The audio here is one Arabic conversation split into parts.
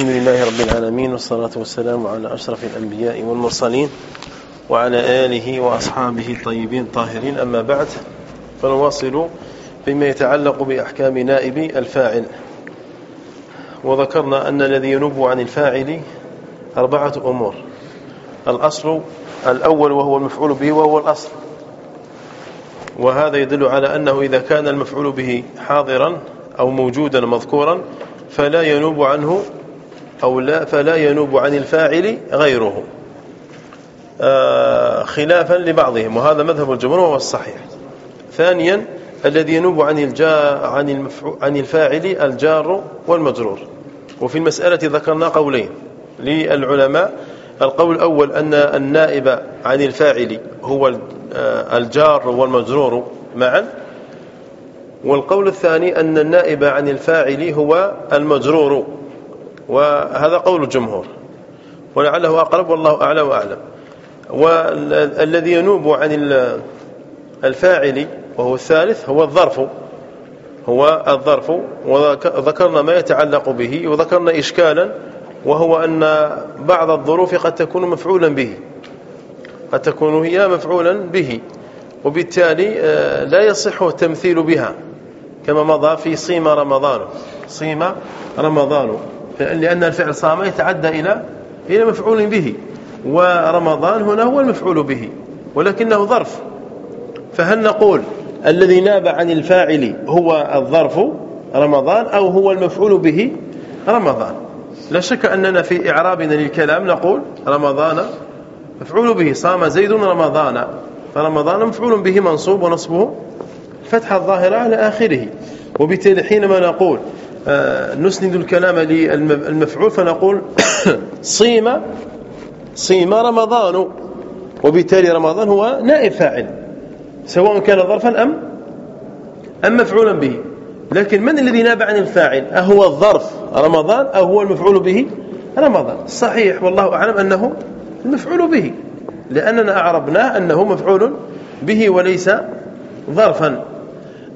الحمد لله رب العالمين والصلاة والسلام على أشرف الأنبياء والمرسلين وعلى آله وأصحابه الطيبين الطاهرين. أما بعد فنواصل بما يتعلق بأحكام نائب الفاعل. وذكرنا أن الذي ينوب عن الفاعل أربعة أمور. الأصل الأول وهو المفعول به وهو الأصل. وهذا يدل على أنه إذا كان المفعول به حاضرا أو موجودا مذكورا فلا ينوب عنه أو لا فلا ينوب عن الفاعل غيره. آه، خلافا لبعضهم وهذا مذهب الجمهور وهو الصحيح. ثانيا الذي ينوب عن الجا عن عن الفاعل الجار والمجرور. وفي المسألة ذكرنا قولين للعلماء. القول الأول أن النائب عن الفاعل هو آه، الجار والمجرور معا. والقول الثاني أن النائب عن الفاعل هو المجرور. وهذا قول الجمهور. ولعله أقرب والله أعلى وأعلم. والذي ينوب عن الفاعل وهو الثالث هو الظرف. هو الظرف وذكرنا ما يتعلق به وذكرنا إشكالا وهو أن بعض الظروف قد تكون مفعولا به. قد تكون هي مفعولا به. وبالتالي آه، لا يصح التمثيل بها كما مضى في صيم رمضان. صيم رمضان. لأن الفعل صام يتعدى إلى إلى مفعول به. ورمضان هنا هو المفعول به ولكنه ظرف. فهل نقول الذي ناب عن الفاعل هو الظرف رمضان أو هو المفعول به رمضان؟ لا شك أننا في إعرابنا للكلام نقول رمضان مفعول به صام زيد رمضان. فرمضان مفعول به منصوب ونصبه فتح الظاهرة على آخره. وبالتالي حينما نقول نسند الكلام للمفعول فنقول صيم صيم رمضان وبالتالي رمضان هو نائب فاعل سواء كان ظرفا أم أم مفعولا به. لكن من الذي ناب عن الفاعل؟ أهو الظرف رمضان أو هو المفعول به رمضان. صحيح والله أعلم أنه المفعول به لأننا أعربناه أنه مفعول به وليس ظرفا.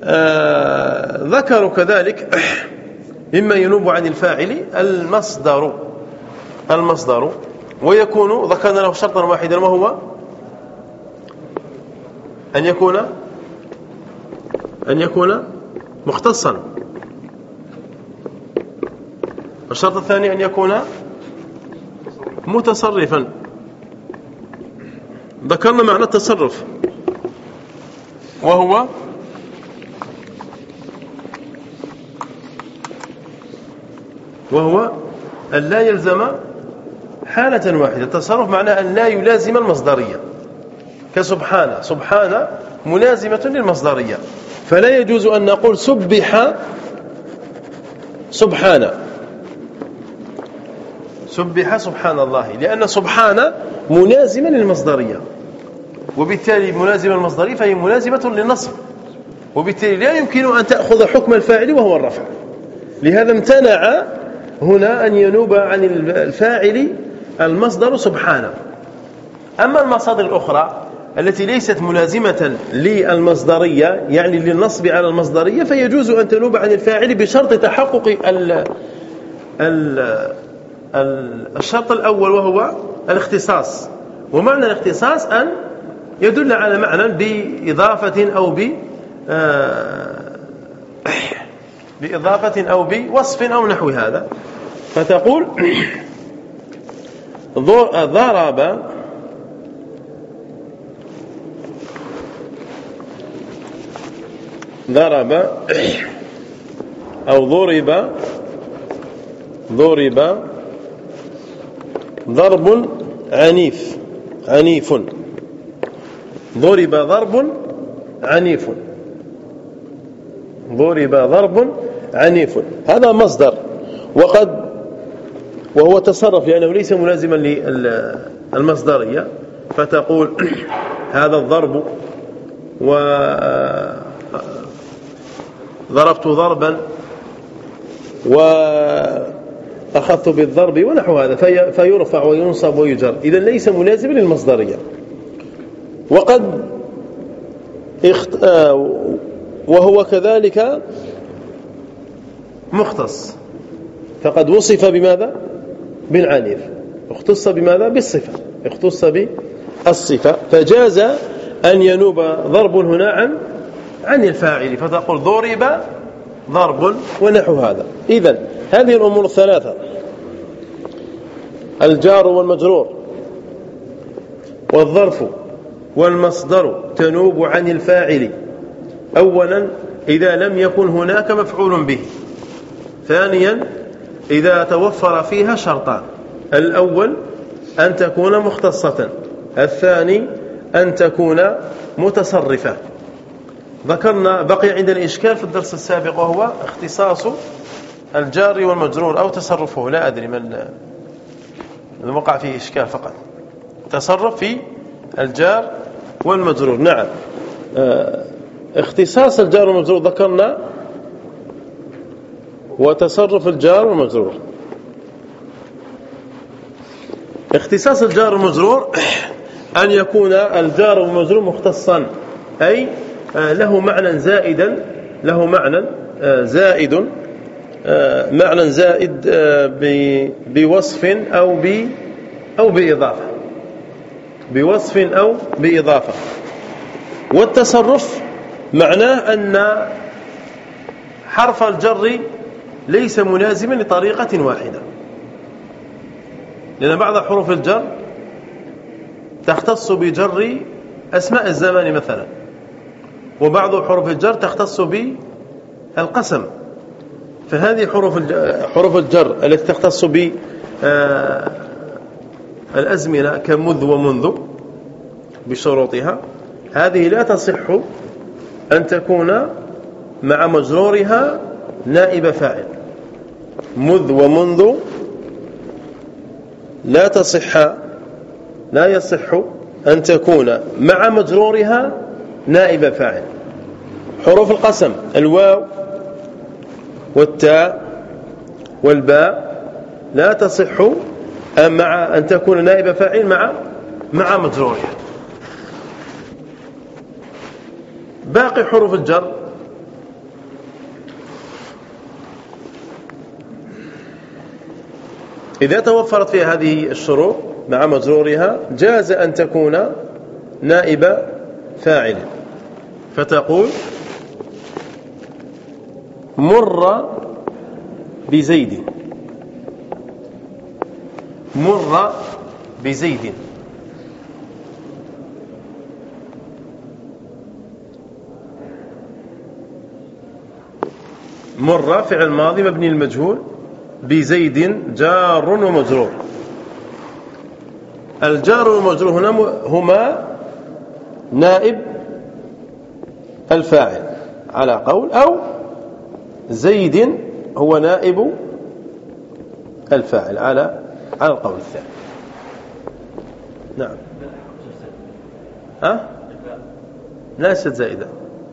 آه ذكروا كذلك مما ينوب عن الفاعل المصدر. المصدر. ويكون ذكرنا له شرطا واحدا وهو أن يكون أن يكون مختصا. الشرط الثاني أن يكون متصرفا. ذكرنا معنى التصرف. وهو وهو أن لا يلزم حالة واحدة. التصرف معناه أن لا يلازم المصدرية. كسبحانه سبحانه ملازمة للمصدرية. فلا يجوز أن نقول سبح سبحانه سبح سبحان الله لأن سبحانه ملازمة للمصدرية. وبالتالي ملازمة المصدرية فهي ملازمة للنصب وبالتالي لا يمكن أن تأخذ حكم الفاعل وهو الرفع. لهذا امتنع هنا أن ينوب عن الفاعل المصدر سبحانه. أما المصادر الأخرى التي ليست ملازمة للمصدرية يعني للنصب على المصدرية فيجوز أن تنوب عن الفاعل بشرط تحقق ال ال الشرط الأول وهو الاختصاص. ومعنى الاختصاص أن يدل على معنى بإضافة أو ب آه، بإضافة أو بوصف أو نحو هذا. فتقول ضرب ضرب أو ضرب ضرب ضرب عنيف عنيف. ضرب ضرب عنيف. ضرب ضرب عنيف. هذا مصدر. وقد وهو تصرف لأنه ليس ملازما للمصدرية. فتقول هذا الضرب و ضربت ضربا وأخذت بالضرب ونحو هذا. في فيرفع وينصب ويجر. إذا ليس ملازما للمصدرية. وقد اخت... وهو كذلك مختص. فقد وصف بماذا؟ بالعنيف اختص بماذا؟ بالصفة. اختص بالصفة. فجاز أن ينوب ضرب هنا عن عن الفاعل. فتقول ضرب ضرب ونحو هذا. إذا هذه الأمور الثلاثة. الجار والمجرور. والظرف والمصدر تنوب عن الفاعل. أولا إذا لم يكن هناك مفعول به. ثانيا إذا توفر فيها شرطان الأول أن تكون مختصة. الثاني أن تكون متصرفة. ذكرنا بقي عندنا إشكال في الدرس السابق وهو اختصاص الجار والمجرور أو تصرفه. لا أدري من وقع فيه إشكال فقط. تصرف في الجار والمجرور. نعم. آه، اختصاص الجار والمجرور ذكرنا وتصرف الجار والمجرور. اختصاص الجار والمجرور أن يكون الجار والمجرور مختصا أي آه، له معنى زائدا له معنى آه، زائد معنى زائد بوصف أو ب أو بإضافة. بوصف أو بإضافة. والتصرف معناه أن حرف الجر ليس ملازما لطريقة واحدة. لأن بعض حروف الجر تختص بجر أسماء الزمان مثلا وبعض حروف الجر تختص بالقسم فهذه حروف حروف الجر التي تختص ب آه، الأزمنة كمذ ومنذ بشروطها هذه لا تصح أن تكون مع مجرورها نائب فاعل. مذ ومنذ لا تصح لا يصح أن تكون مع مجرورها نائب فاعل. حروف القسم الواو والتاء والباء لا تصح مع أن تكون نائب فاعل مع مع مجرورها. باقي حروف الجر. إذا توفرت فيها هذه الشروط مع مجرورها جاز أن تكون نائب فاعل. فتقول مر بزيد. مر بزيد. مر فعل ماضي مبني المجهول بزيد جار ومجرور. الجار والمجرور هنا هما نائب الفاعل على قول أو زيد هو نائب الفاعل على على القول الثاني. نعم. ها؟ ليست زائدة.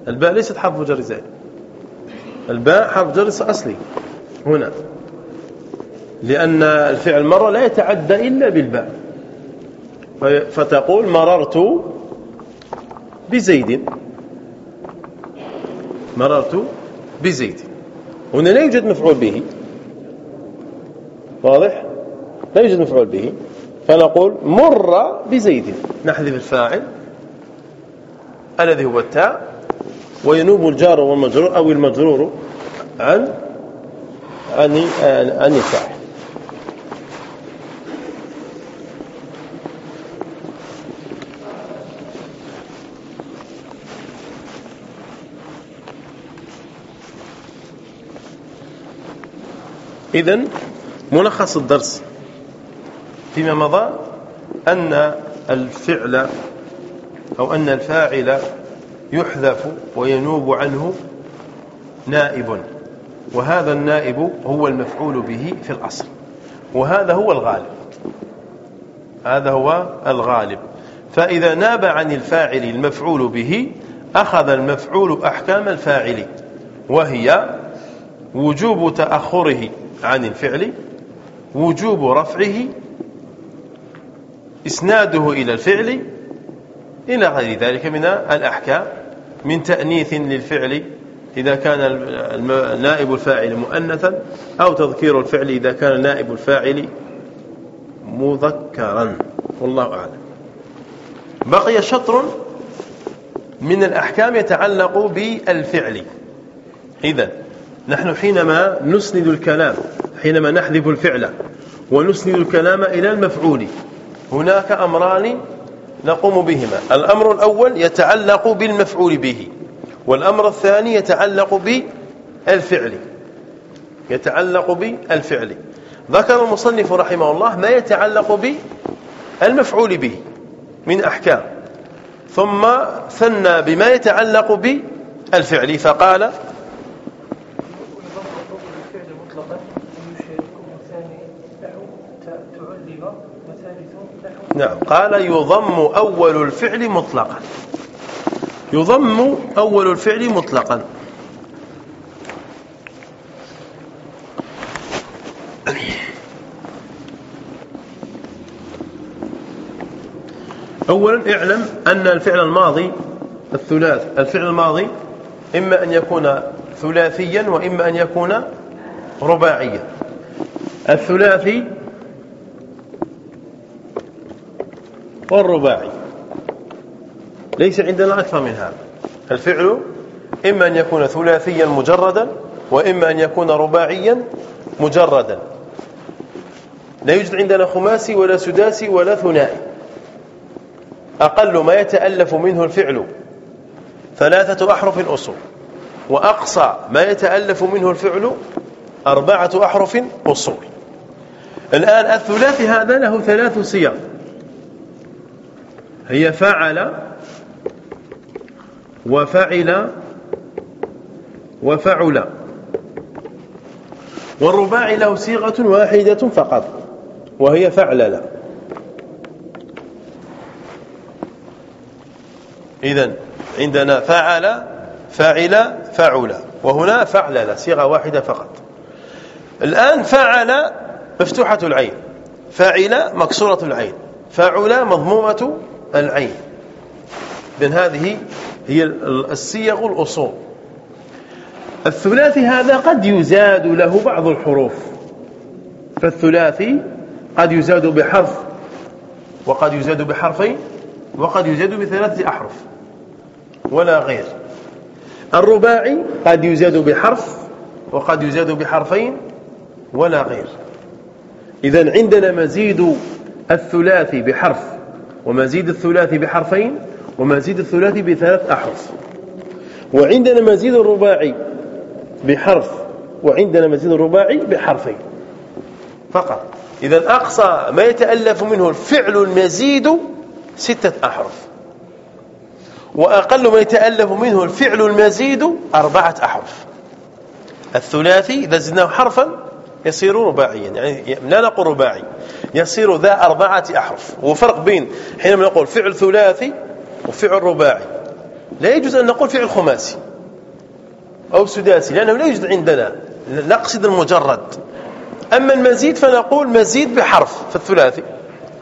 الباء ليست حرف جر زائد. الباء حرف جر أصلي. هنا. لأن الفعل مرة لا يتعدى إلا بالباء. فتقول مررت بزيد. مررت بزيد. هنا لا يوجد مفعول به. واضح؟ لا يوجد مفعول به. فنقول مر بزيد. نحذف الفاعل. الذي هو التاء. وينوب الجار والمجرور أو المجرور عن عن عن الفاعل إذن ملخص الدرس فيما مضى أن الفعل أو أن الفاعل يحذف وينوب عنه نائب. وهذا النائب هو المفعول به في الأصل. وهذا هو الغالب. هذا هو الغالب. فإذا ناب عن الفاعل المفعول به أخذ المفعول أحكام الفاعل وهي وجوب تأخره عن الفعل وجوب رفعه إسناده إلى الفعل إلى غير ذلك من الأحكام. من تأنيث للفعل إذا كان نائب الفاعل مؤنثا أو تذكير الفعل إذا كان نائب الفاعل مذكرا. والله أعلم. بقي شطر من الأحكام يتعلق بالفعل. إذا نحن حينما نسند الكلام حينما نحذف الفعل ونسند الكلام إلى المفعول هناك أمران نقوم بهما. الأمر الأول يتعلق بالمفعول به والأمر الثاني يتعلق بالفعل يتعلق بالفعل. ذكر المصنف رحمه الله ما يتعلق بالمفعول به من أحكام ثم ثنى بما يتعلق بالفعل فقال نعم. قال يضم أول الفعل مطلقا. يضم أول الفعل مطلقا. أولا اعلم أن الفعل الماضي الثلاث الفعل الماضي إما أن يكون ثلاثيا وإما أن يكون رباعيا. الثلاثي والرباعي ليس عندنا أكثر من هذا. الفعل إما أن يكون ثلاثيا مجردا وإما أن يكون رباعيا مجردا. لا يوجد عندنا خماسي ولا سداسي ولا ثنائي. أقل ما يتألف منه الفعل. ثلاثة أحرف أصول وأقصى ما يتألف منه الفعل أربعة أحرف أصول الآن الثلاثي هذا له ثلاث صيغ. هي فعل وفعل وفعل. والرباعي له صيغة واحدة فقط وهي فعلل إذا عندنا فعل فعل فعل وهنا فعلل صيغة واحدة فقط. الآن فعل مفتوحة العين فعل مكسورة العين فعل مضمومة العين. إذن هذه هي الصيغ الأصول الثلاثي هذا قد يزاد له بعض الحروف. فالثلاثي قد يزاد بحرف وقد يزاد بحرفين وقد يزاد بثلاثة أحرف ولا غير. الرباعي قد يزاد بحرف وقد يزاد بحرفين ولا غير. إذا عندنا مزيد الثلاثي بحرف. ومزيد الثلاثي بحرفين ومزيد الثلاثي بثلاث أحرف. وعندنا مزيد الرباعي بحرف وعندنا مزيد الرباعي بحرفين. فقط. إذا أقصى ما يتألف منه الفعل المزيد ستة أحرف. وأقل ما يتألف منه الفعل المزيد أربعة أحرف. الثلاثي إذا زدناه حرفا يصير رباعيا. يعني لا نقول رباعي يصير ذا أربعة أحرف. وفرق بين حينما نقول فعل ثلاثي وفعل رباعي. لا يجوز أن نقول فعل خماسي أو سداسي لأنه لا يوجد عندنا نقصد المجرد. أما المزيد فنقول مزيد بحرف في الثلاثي.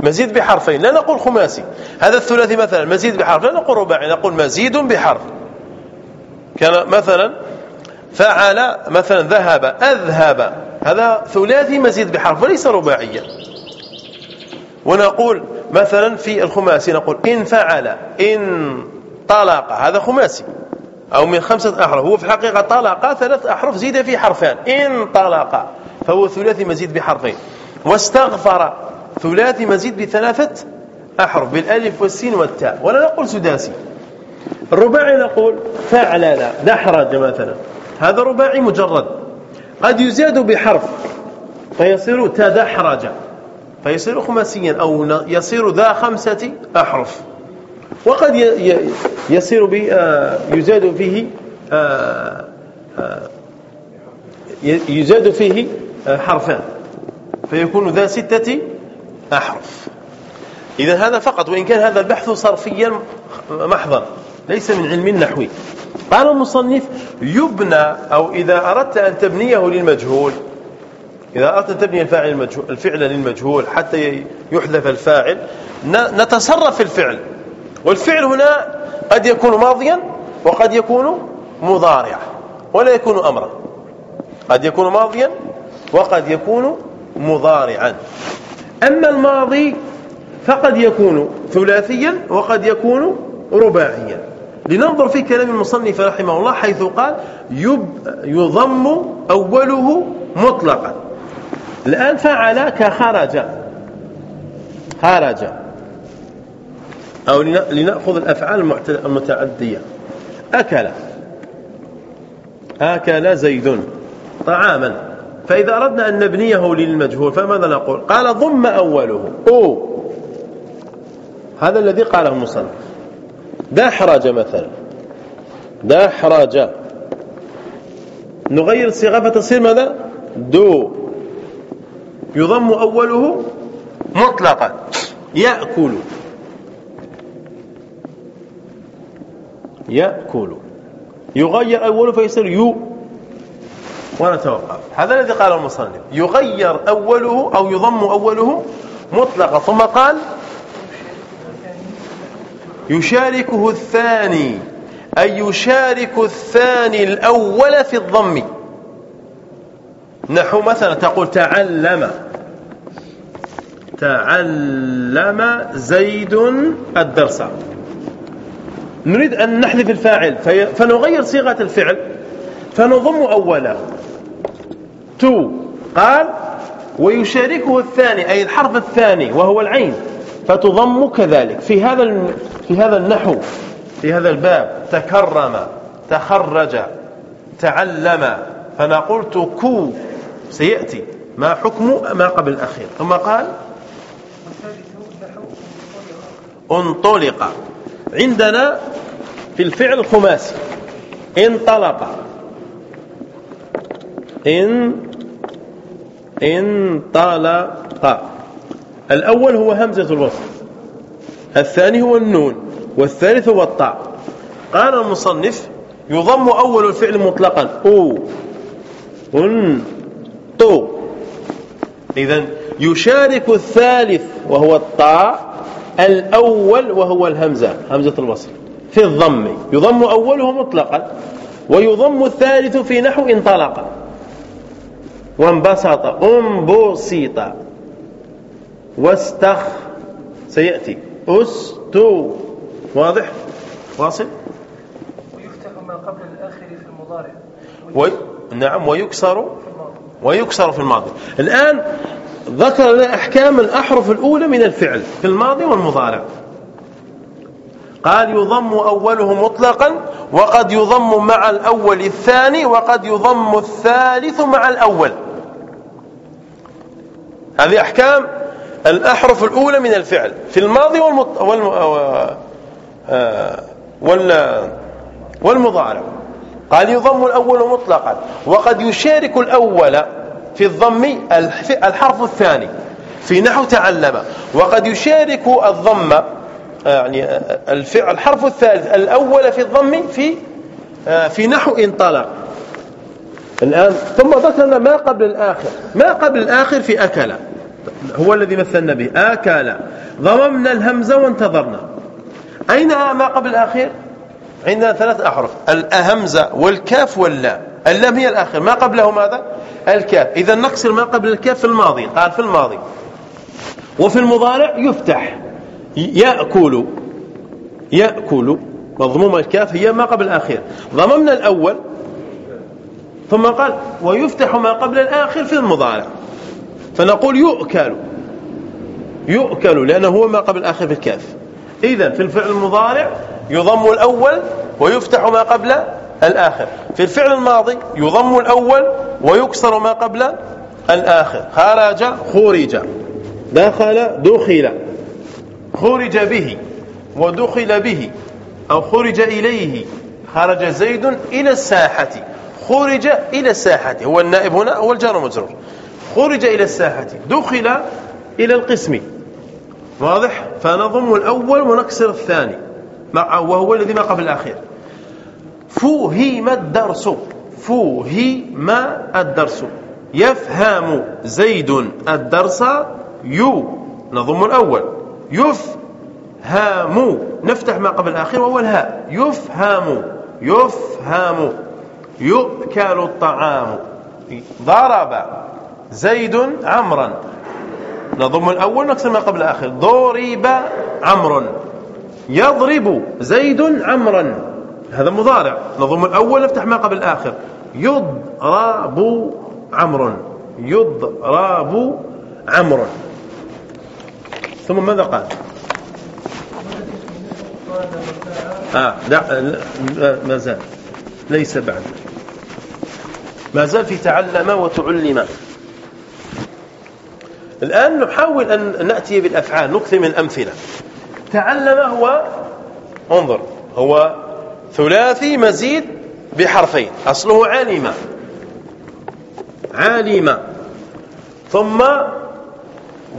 مزيد بحرفين لا نقول خماسي. هذا الثلاثي مثلا مزيد بحرف لا نقول رباعي نقول مزيد بحرف. كان مثلا فعل مثلا ذهب أذهب. هذا ثلاثي مزيد بحرف وليس رباعيا ونقول مثلا في الخماسي نقول إن فعل إن طلق هذا خماسي. أو من خمسة أحرف هو في الحقيقة طلق ثلاث أحرف زيد في حرفان. إن طلق فهو ثلاثي مزيد بحرفين. واستغفر ثلاثي مزيد بثلاثة أحرف بالألف والسين والتاء. ولا نقول سداسي. الرباعي نقول فعلل دحرج مثلا. هذا رباعي مجرد. قد يزاد بحرف فيصير تدحرج فيصير خماسيا أو يصير ذا خمسة أحرف. وقد يصير آه، يزاد فيه آه، آه، يزاد فيه حرفان فيكون ذا ستة أحرف. إذا هذا فقط وإن كان هذا البحث صرفيا محضا ليس من علم النحوي قال المصنف يبنى أو إذا أردت أن تبنيه للمجهول إذا أردت أن تبني الفاعل المجهول الفعل للمجهول حتى يحذف الفاعل نتصرف في الفعل. والفعل هنا قد يكون ماضيا وقد يكون مضارعا ولا يكون أمرا. قد يكون ماضيا وقد يكون مضارعا. أما الماضي فقد يكون ثلاثيا وقد يكون رباعيا. لننظر في كلام المصنف رحمه الله حيث قال يضم أوله مطلقا. الآن فعل كخرج. خرج. أو لنأخذ الأفعال المتعدية. أكل. أكل زيد طعاما. فإذا أردنا أن نبنيه للمجهول فماذا نقول؟ قال ضم أوله. أو. هذا الذي قاله المصنف. دحرج مثلا. دحرج نغير الصيغة فتصير ماذا؟ دو. يضم أوله مطلقا. يأكل. يأكل. يغير أوله فيصير يو. ونتوقف هذا الذي قاله المصنف. يغير أوله أو يضم أوله مطلقا. ثم قال يشاركه الثاني أي يشارك الثاني الأول في الضم. نحو مثلا تقول تعلم. تعلم زيد الدرس. نريد أن نحذف الفاعل فنغير صيغة الفعل فنضم أوله تو قال ويشاركه الثاني أي الحرف الثاني وهو العين. فتضم كذلك. في هذا في هذا النحو في هذا الباب تكرم تخرج تعلم فأنا قلت كو سيأتي. ما حكم ما قبل الأخير؟ ثم قال انطلق. عندنا في الفعل الخماسي انطلق. ان انطلق. الأول هو همزة الوصل الثاني هو النون والثالث هو الطاء. قال المصنف يضم أول الفعل مطلقا. أو. ان تو إذا يشارك الثالث وهو الطاء الأول وهو الهمزة همزة الوصل في الضم. يضم أوله مطلقا ويضم الثالث في نحو انطلق وانبسط انبسط. واستخ. سيأتي. أستو. واضح؟ واصل؟ ويفتح ما قبل الآخر في المضارع. وي... نعم ويكسر. ويكسر في الماضي. الآن ذكر لنا أحكام الأحرف الأولى من الفعل في الماضي والمضارع. قال يضم أوله مطلقا وقد يضم مع الأول الثاني وقد يضم الثالث مع الأول. هذه أحكام الأحرف الأولى من الفعل. في الماضي والمط... والم... آه، وال... والمضارع. قال يضم الأول مطلقا. وقد يشارك الأول في الضم الحرف الثاني. في نحو تعلم. وقد يشارك الضم يعني الفعل الحرف الثالث الأول في الضم في في نحو انطلق. الآن ثم ذكرنا ما قبل الآخر. ما قبل الآخر في أكل. هو الذي مثلنا به. آكل ضممنا الهمزة وانتظرنا. أين ما قبل الأخير؟ عندنا ثلاث أحرف. الهمزة والكاف واللام. اللام هي الآخر ما قبله ماذا؟ الكاف. إذا نقصر ما قبل الكاف في الماضي. قال في الماضي. وفي المضارع يفتح. يأكل. يأكل. مضموم الكاف هي ما قبل الأخير. ضممنا الأول. ثم قال ويفتح ما قبل الآخر في المضارع. فنقول يؤكل. يؤكل لأنه هو ما قبل الآخر في الكاف إذا في الفعل المضارع يضم الأول ويفتح ما قبل الآخر. في الفعل الماضي يضم الأول ويكسر ما قبل الآخر. خرج خرج. دخل دخل. خرج به ودخل به أو خرج إليه. خرج زيد إلى الساحة. خرج إلى الساحة. هو النائب هنا هو الجار المجرور. خرج إلى الساحة دخل إلى القسم. واضح؟ فنضم الأول ونكسر الثاني وهو الذي ما قبل الأخير. فوهم الدرس. فوهم الدرس. يفهم زيد الدرس. يو. نضم الأول. يفهم. نفتح ما قبل الأخير وهو الهاء. يفهم. يفهم. يؤكل الطعام. ضرب. زيد عمرا. نضم الأول نكسر ما قبل الآخر. ضرب عمرو يضرب زيد عمرا. هذا مضارع. نضم الأول نفتح ما قبل الآخر. يضرب عمرو يضرب عمرو ثم ماذا قال؟ آه لا, لا ما زال. ليس بعد. ما زال في تعلم وتعلم. الآن نحاول أن نأتي بالأفعال نكثر من الأمثلة تعلم هو انظر هو ثلاثي مزيد بحرفين. أصله علم علم ثم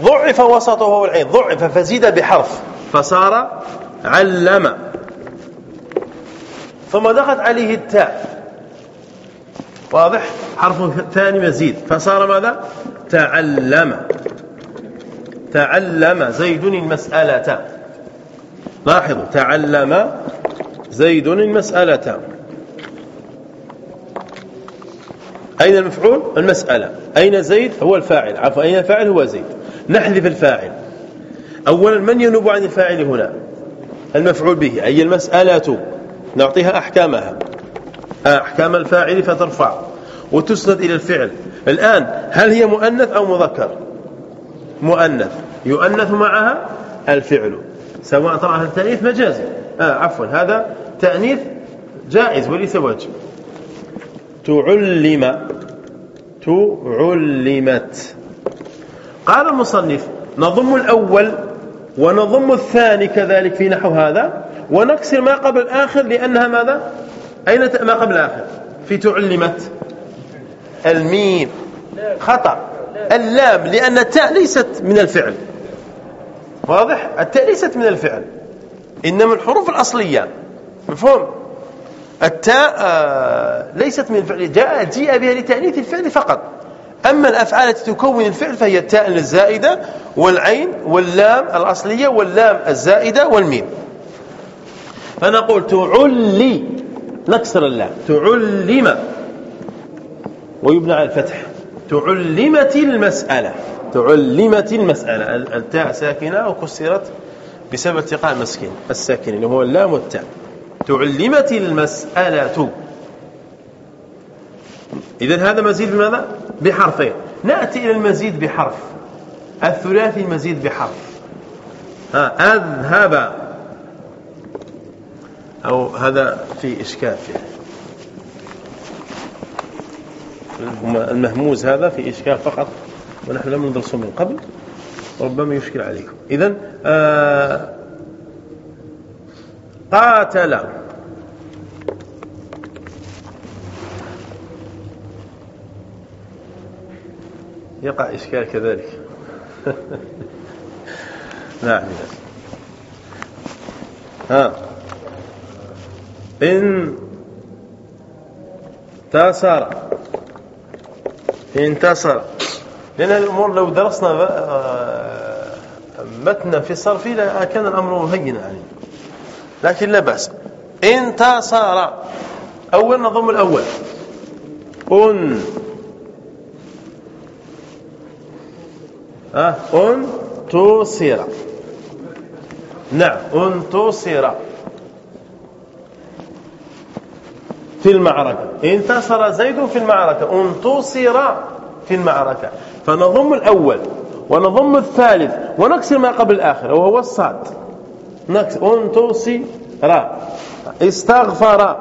ضعف وسطه العين ضعف فزيد بحرف. فصار علم. ثم دخلت عليه التاء. واضح؟ حرف ثاني مزيد. فصار ماذا؟ تعلم. تعلم زيد المسألة. لاحظوا تعلم زيد المسألة. أين المفعول؟ المسألة. أين زيد؟ هو الفاعل. عفوا أين الفاعل؟ هو زيد. نحذف الفاعل. أولا من ينوب عن الفاعل هنا؟ المفعول به. أي المسألة؟ نعطيها أحكامها. أحكام الفاعل فترفع وتسند إلى الفعل. الآن هل هي مؤنث أو مذكر؟ مؤنث. يؤنث معها الفعل. سواء طبعا التأنيث مجازي آه عفوا هذا تأنيث جائز وليس واجب. تعلم. تعلمت. قال المصنف نضم الأول ونضم الثاني كذلك في نحو هذا ونكسر ما قبل الآخر لأنها ماذا؟ أين ما قبل الآخر؟ في تعلمت. الميم. خطأ. اللام لأن التاء ليست من الفعل. واضح؟ التاء ليست من الفعل إنما الحروف الأصلية. مفهوم؟ التاء آه، ليست من الفعل جاء جيء بها لتأنيث الفعل فقط. أما الأفعال التي تكون الفعل فهي التاء الزائدة والعين واللام الأصلية واللام الزائدة والميم. فنقول تعلي نكسر اللام تعلم. ويبنى على الفتح. تعلمت المسألة. تعلمت المسألة. التاء ساكنة وكسرت بسبب التقاء المسكين. الساكن اللي هو اللام والتاء. تعلمت المسألة. إذا هذا مزيد بماذا؟ بحرفين. نأتي إلى المزيد بحرف. الثلاثي المزيد بحرف. ها أذهب. أو هذا في إشكال فيه المهموز هذا في إشكال فقط ونحن لم ندرسه من قبل ربما يشكل عليكم. إذن آه قاتل. يقع إشكال كذلك. نعم. ها. تصر انتصر. لأن الأمور لو درسنا متنا في الصرف كان الأمر هينا يعني لكن لا بأس. انتصر. أول نظم الأول. أن أه انتصر نعم انتصر في المعركة. انتصر زيد في المعركة. انتصر في المعركة. فنضم الأول ونضم الثالث ونكسر ما قبل الآخر وهو الصاد. نكسر انتصر استغفر.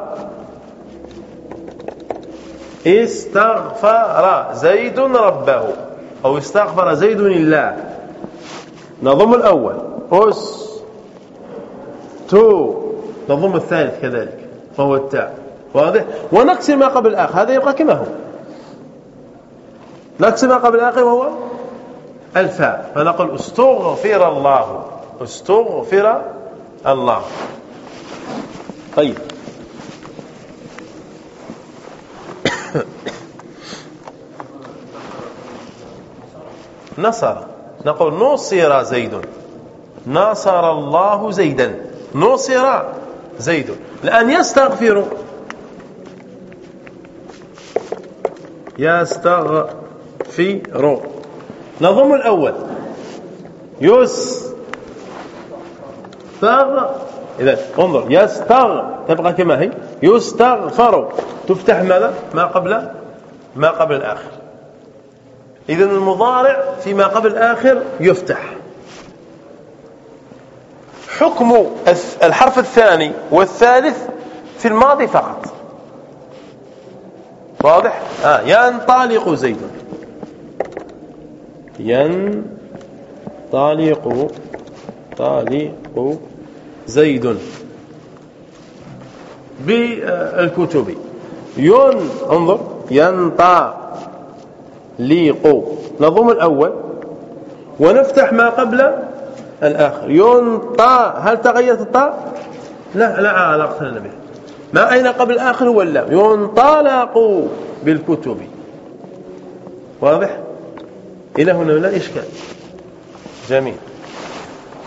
استغفر. زيد ربه. أو استغفر زيد الله نضم الأول. أس تو. نضم الثالث كذلك. فهو التاء. واضح؟ ونقسم ما قبل الآخر. هذا يبقى كما هو. نقسم ما قبل الآخر وهو الفاء. فنقول استغفر الله. استغفر الله. طيب. نصر. نقول نصر زيد. نصر الله زيدا. نصر زيد. الآن يستغفر يستغفر. نظم الأول. يستغ إذا انظر. يستغ. تبقى كما هي. يستغفر. تفتح ماذا؟ ما قبل ما قبل الآخر. إذا المضارع فيما قبل الآخر يفتح. حكم الحرف الثاني والثالث في الماضي فقط. واضح؟ آه ينطلق زيد. ينطلق طالق زيد. بالكتب. ين انظر. ينطلق. نظم الأول. ونفتح ما قبل الآخر. ينطى هل تغيرت الطاء؟ لا لا علاقة لنا به ما أين قبل الآخر اللام ينطلق بالكتب. واضح؟ إلى هنا لا إشكال. جميل.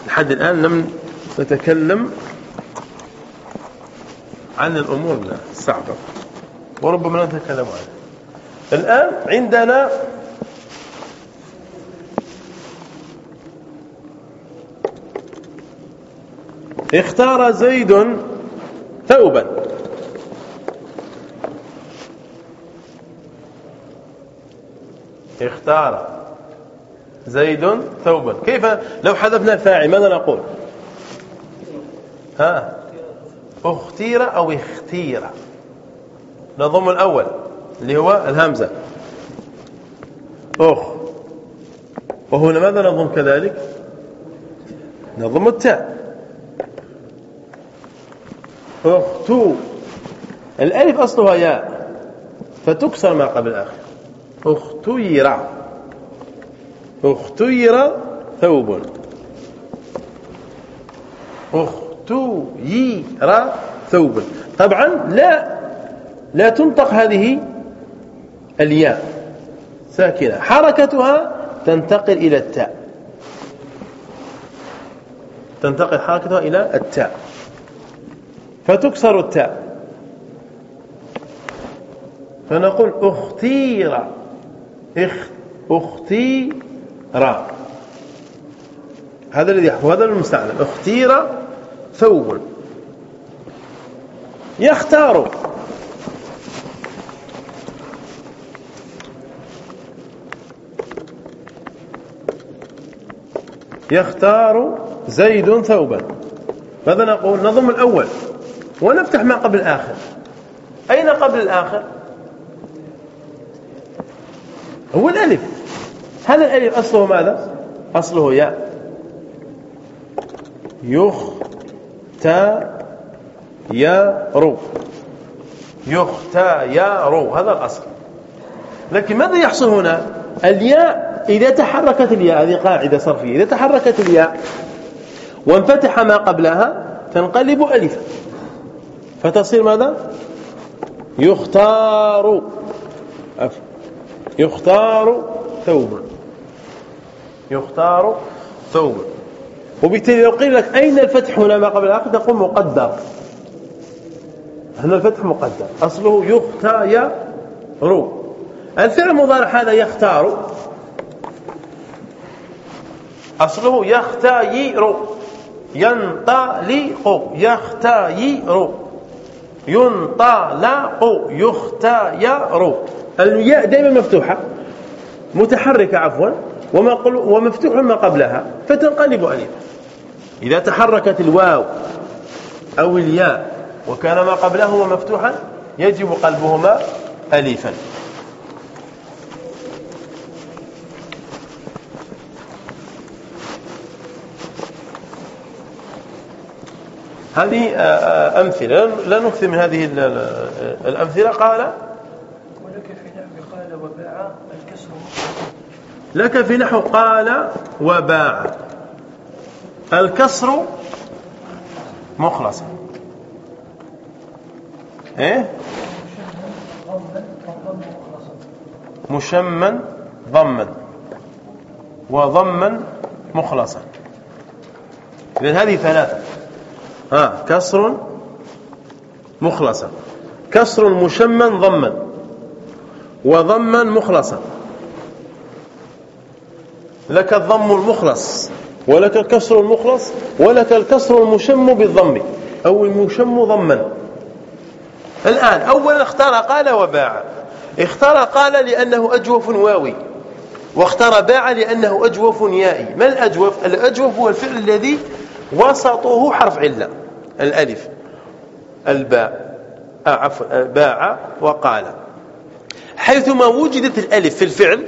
لحد الآن لم نتكلم عن الأمور الصعبة وربما نتكلم عنها. الآن عندنا اختار زيد ثوبا. اختار زيد ثوبا. كيف لو حذفنا الفاعل؟ ماذا نقول؟ ها؟ اختير أو اختير. نضم الأول اللي هو الهمزة. أخ. وهنا ماذا نضم كذلك؟ نضم التاء. اختو الألف أصلها ياء فتكسر ما قبل الآخر اختير. اختير ثوب. اختير ثوب. طبعا لا لا تنطق هذه الياء. ساكنة. حركتها تنتقل إلى التاء. تنتقل حركتها إلى التاء. فتكسر التاء. فنقول اختير. اختير هذا الذي هذا المستعلم اختير ثوب. يختار. يختار زيد ثوبا. ماذا نقول؟ نضم الأول. ونفتح ما قبل الآخر. أين قبل الآخر؟ هو الألف. هذا الألف أصله ماذا؟ أصله ياء يخ تا يا. رو يختا يا رو هذا الأصل. لكن ماذا يحصل هنا؟ الياء إذا تحركت الياء هذه قاعدة صرفية. إذا تحركت الياء وانفتح ما قبلها تنقلب ألفا. فتصير ماذا؟ يختار يختار ثوب يختار ثوب وبالتالي لو قيل لك أين الفتح هنا ما قبل الآخر تقول مقدر. هنا الفتح مقدر. أصله يختار الفعل المضارع هذا يختار. أصله يختاير ينطلق. يختاير ينطلق. يختاير الياء دائما مفتوحة متحركة عفوا ومفتوح ما قبلها فتنقلب ألف إذا تحركت الواو أو الياء وكان ما قبلهما مفتوحا يجب قلبهما أليفا. هذه آه، آه، أمثلة. لا نكثر من هذه الأمثلة. قال ولك في نحو قال وباع الكسر. لك في نحو قال وباع. الكسر مخلصا إيه؟ مشما ضما وضما مخلصا اذا هذه ثلاثة. ها كسر مخلصا كسر مشما ضما وضما مخلصا. لك الضم المخلص ولك الكسر المخلص ولك الكسر المشم بالضم. أو المشم ضما. الآن أولا اختار قال وباع. اختار قال لأنه أجوف واوي. واختار باع لأنه أجوف يائي. ما الأجوف؟ الأجوف هو الفعل الذي وسطه حرف علة. الألف. الباء. آه عفوا باع وقال. حيثما وجدت الألف في الفعل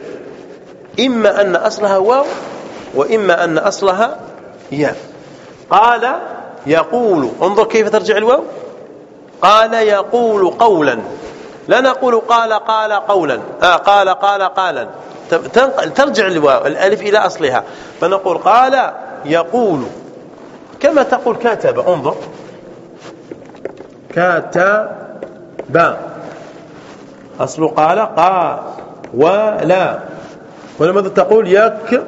إما أن أصلها واو وإما أن أصلها ياء. قال يقول انظر كيف ترجع الواو. قال يقول قولا. لا نقول قال قال قولا. آه قال قال قالا. ترجع الواو الألف إلى أصلها. فنقول قال يقول. كما تقول كاتب انظر. كاتب. أصل قال قا ولا ولماذا تقول يك؟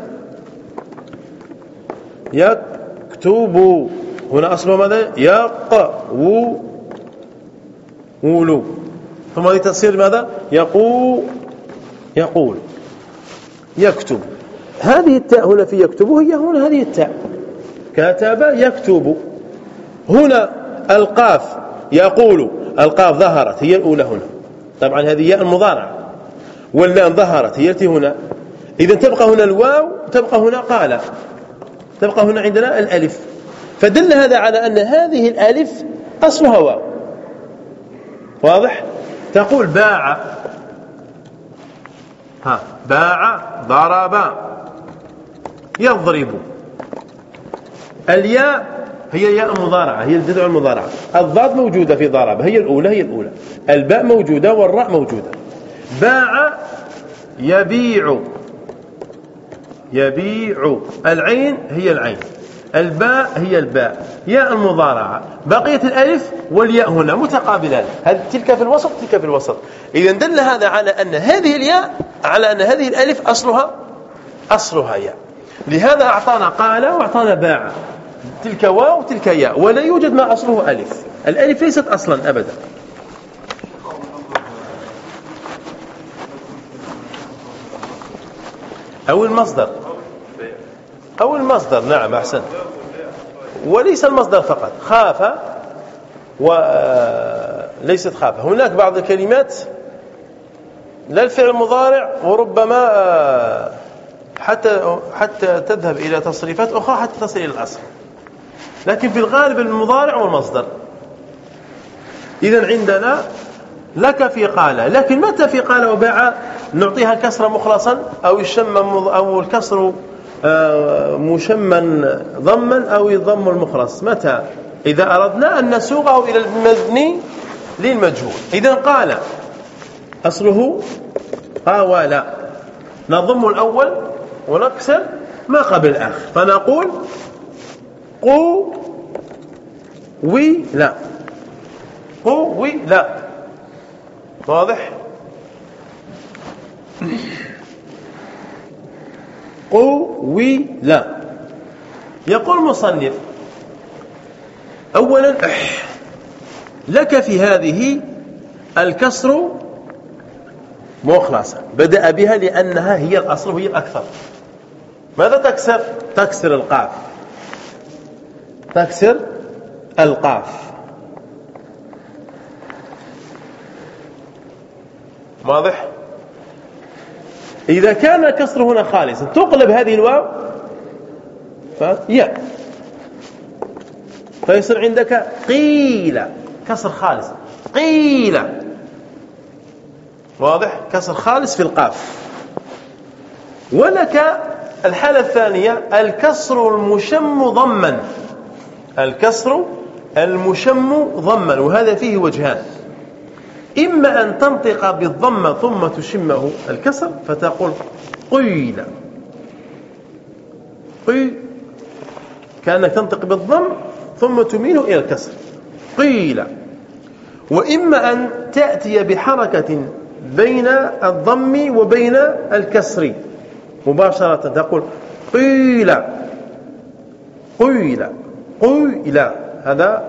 يكتب هنا اصله ماذا؟ يقو ولو ثم هذه تصير ماذا؟ يقول. يقول. يكتب. هذه التاء هنا في يكتب هي هنا هذه التاء. كتب يكتب. هنا القاف يقول. القاف ظهرت هي الأولى هنا. طبعا هذه ياء المضارعة واللام ظهرت هي التي هنا. إذا تبقى هنا الواو تبقى هنا قال. تبقى هنا عندنا الألف. فدل هذا على أن هذه الألف أصلها واو. واضح؟ تقول باع. ها باع ضرب. يضرب. الياء هي ياء مضارعة هي الجذع المضارعة. الضاد موجودة في ضرب هي الأولى هي الأولى. الباء موجودة والراء موجودة. باع يبيع. يبيع. العين هي العين. الباء هي الباء. ياء المضارعة. بقية الألف والياء هنا متقابلان. تلك في الوسط؟ تلك في الوسط. إذا دل هذا على أن هذه الياء على أن هذه الألف أصلها أصلها ياء. لهذا أعطانا قال وأعطانا باع. تلك واو وتلك ياء ولا يوجد ما أصله ألف. الألف ليست أصلا أبدا. أو المصدر. أو المصدر نعم أحسن. وليس المصدر فقط. خاف وليست خاف. هناك بعض الكلمات لا الفعل المضارع وربما حتى حتى تذهب إلى تصريفات أخرى حتى تصل إلى الأصل. لكن في الغالب المضارع والمصدر إذا عندنا لك في قال لكن متى في قال وباع نعطيها كسر مخلصا أو الشم أو الكسر آه، مشما ضما أو يضم المخلص؟ متى؟ إذا أردنا أن نسوقه إلى المبني للمجهول. إذا قال أصله قاول نضم الأول ونكسر ما قبل الآخر. فنقول قو وي لا قو وي لا واضح قوي لا يقول مصنف أولا لك في هذه الكسر مخلصة بدأ بها لأنها هي الأصل وهي الأكثر ماذا تكسر تكسر القاف تكسر القاف. واضح؟ إذا كان الكسر هنا خالصا تقلب هذه الواو فياء فيصير عندك قيل كسر خالص قيل. واضح؟ كسر خالص في القاف. ولك الحالة الثانية الكسر المشم ضما. الكسر المشم ضما وهذا فيه وجهان. إما أن تنطق بالضمة ثم تشمه الكسر فتقول قيل. قيل كأنك تنطق بالضم ثم تميله إلى الكسر. قيل. وإما أن تأتي بحركة بين الضم وبين الكسر. مباشرة تقول قيل. قيل. قيل هذا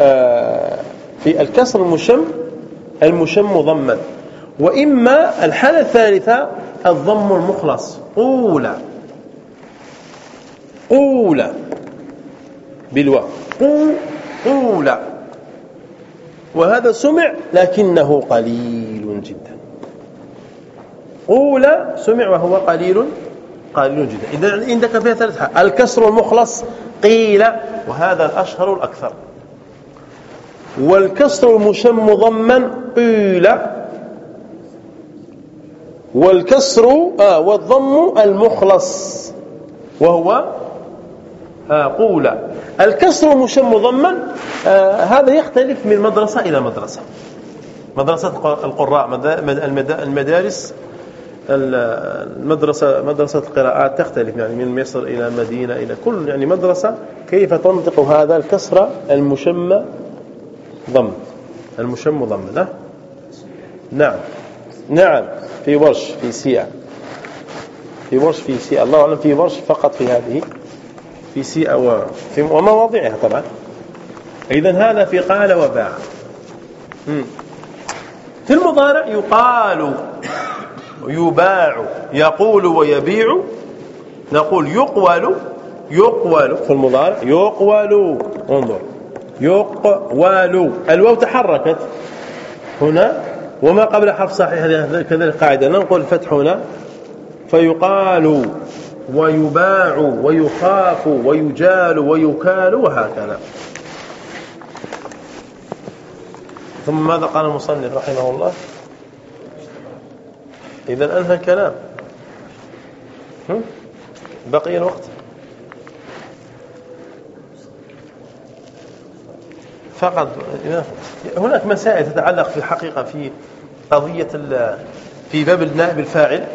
آه، في الكسر المشم المشم ضما وإما الحالة الثالثة الضم المخلص. قولا قول. بالواو. قول. وهذا سمع لكنه قليل جدا. قول. سمع وهو قليل قليل جدا. إذا عندك فيها ثلاث الكسر المخلص قيل وهذا الأشهر الأكثر. والكسر المشم ضما قيل والكسر آه والضم المخلص وهو آه قول. الكسر المشم ضما آه هذا يختلف من مدرسة إلى مدرسة. مدرسة القراء المدارس المدرسة مدرسة القراءات تختلف يعني من مصر إلى مدينة إلى كل يعني مدرسة كيف تنطق هذا الكسر المشم ضم؟ المشم ضم لا؟ نعم. نعم. في ورش في سيع. في ورش في سيع. الله أعلم في ورش فقط في هذه. في سيع وفي ومواضعها طبعا. إذا هذا في قال وباع. في المضارع يقال يباع يقول ويبيع. نقول يقول يقول في المضارع يقول انظر. يقول الواو تحركت. هنا. وما قبل حرف صحيح كذلك قاعدة ننقل الفتح هنا. فيقال ويباع ويخاف ويجال ويكال وهكذا. ثم ماذا قال المصنف رحمه الله؟ إذا أنهى الكلام. بقي الوقت. فقط هناك مسائل تتعلق في الحقيقة في قضية في باب النائب الفاعل.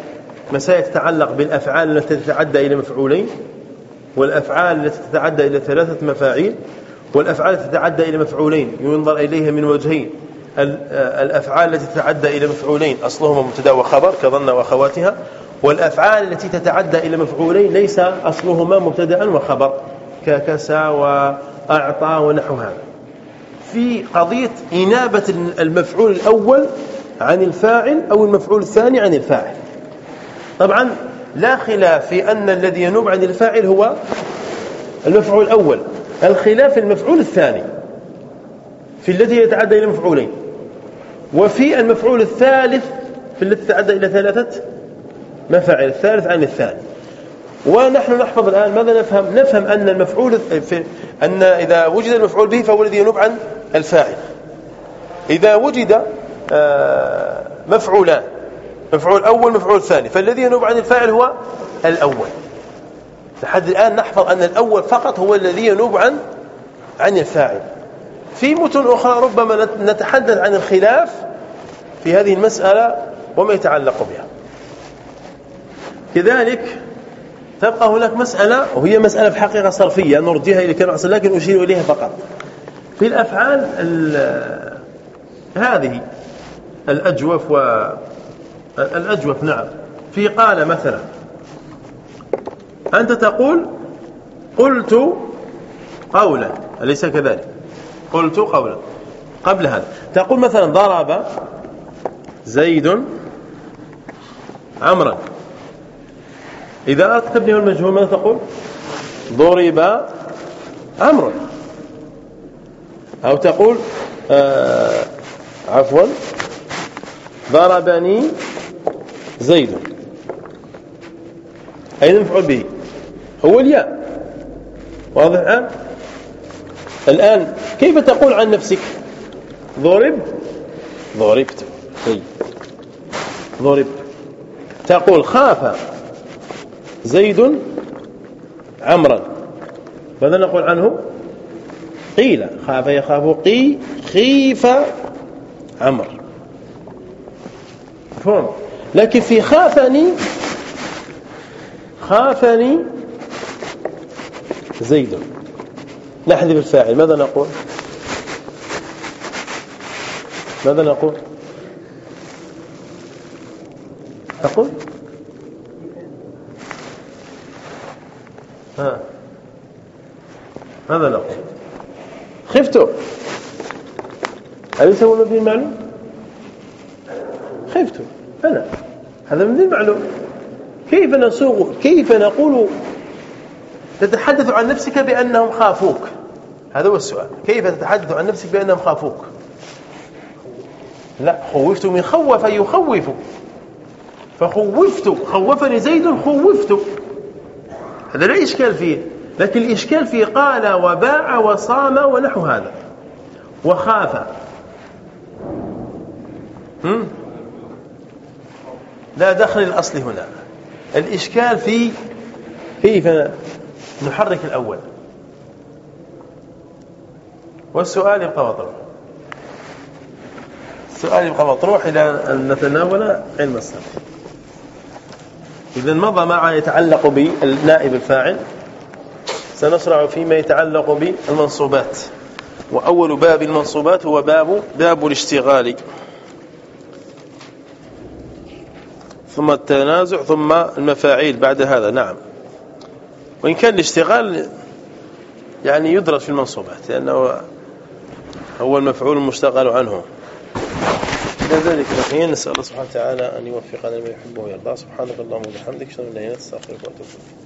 مسائل تتعلق بالأفعال التي تتعدى إلى مفعولين والأفعال التي تتعدى إلى ثلاثة مفاعيل والأفعال التي تتعدى إلى مفعولين ينظر إليها من وجهين. الأفعال التي تتعدى إلى مفعولين أصلهما مبتدأ وخبر كظن وأخواتها والأفعال التي تتعدى إلى مفعولين ليس أصلهما مبتدأ وخبر ككسى وأعطى ونحو هذا في قضية إنابة المفعول الأول عن الفاعل أو المفعول الثاني عن الفاعل. طبعا لا خلاف في أن الذي ينوب عن الفاعل هو المفعول الأول. الخلاف المفعول الثاني في الذي يتعدى إلى مفعولين. وفي المفعول الثالث في الذي يتعدى إلى ثلاثة مفاعل الثالث عن الثاني. ونحن نحفظ الآن ماذا نفهم؟ نفهم أن المفعول في أن إذا وجد المفعول به فهو الذي ينوب عن الفاعل. إذا وجد آه، مفعولان مفعول أول مفعول ثاني فالذي ينوب عن الفاعل هو الأول. لحد الآن نحفظ أن الأول فقط هو الذي ينوب عن عن الفاعل. في متن أخرى ربما نتحدث عن الخلاف في هذه المسألة وما يتعلق بها. كذلك تبقى هناك مسألة وهي مسألة في حقيقة صرفية نرجيها إلى كلمة لكن أشير إليها فقط. في الأفعال هذه الأجوف و الأجوف نعم. في قال مثلا أنت تقول قلت قولا أليس كذلك؟ قلت قولا قبل هذا. تقول مثلا ضرب زيد عمرا. إذا أردت تبني المجهول ماذا تقول؟ ضرب عمرو أو تقول آه عفوا ضربني زيد. أين المفعول به؟ هو الياء. واضح الآن؟ الآن كيف تقول عن نفسك؟ ضرب ضربت. طيب. ضربت تقول خاف زيد عمرا. ماذا نقول عنه؟ قيل خاف يخاف قي خيف عمر. مفهوم؟ لكن في خافني خافني زيد. نحذف الفاعل. ماذا نقول؟ ماذا نقول؟ نقول ها. ماذا نقول؟ خفت أليس هو مبني المعلوم؟ خفت أنا. هذا مبني المعلوم. كيف نسوق؟ كيف نقول؟ تتحدث عن نفسك بأنهم خافوك. هذا هو السؤال. كيف تتحدث عن نفسك بأنهم خافوك؟ لا خوفت من خوف يخوف فخوفت خوفني زيد خوفت. هذا لا إشكال فيه لكن الإشكال فيه قال وباع وصام ونحو هذا. وخاف. هم؟ لا دخل الأصل هنا. الإشكال في كيف نحرك الأول. والسؤال يبقى مطروح. السؤال يبقى مطروح إلى أن نتناول علم الصرف إذا مضى ما يتعلق بالنائب الفاعل. سنشرع فيما يتعلق بالمنصوبات. وأول باب المنصوبات هو باب باب الاشتغال. ثم التنازع ثم المفاعيل بعد هذا نعم. وإن كان الاشتغال يعني يدرس في المنصوبات لأنه هو المفعول المشتغل عنه. إلى ذلك الحين نسأل الله سبحانه وتعالى أن يوفقنا لما يحبه ويرضى. سبحانك اللهم وبحمدك أشهد أن لا إله إلا أنت أستغفرك وأتوب إليك.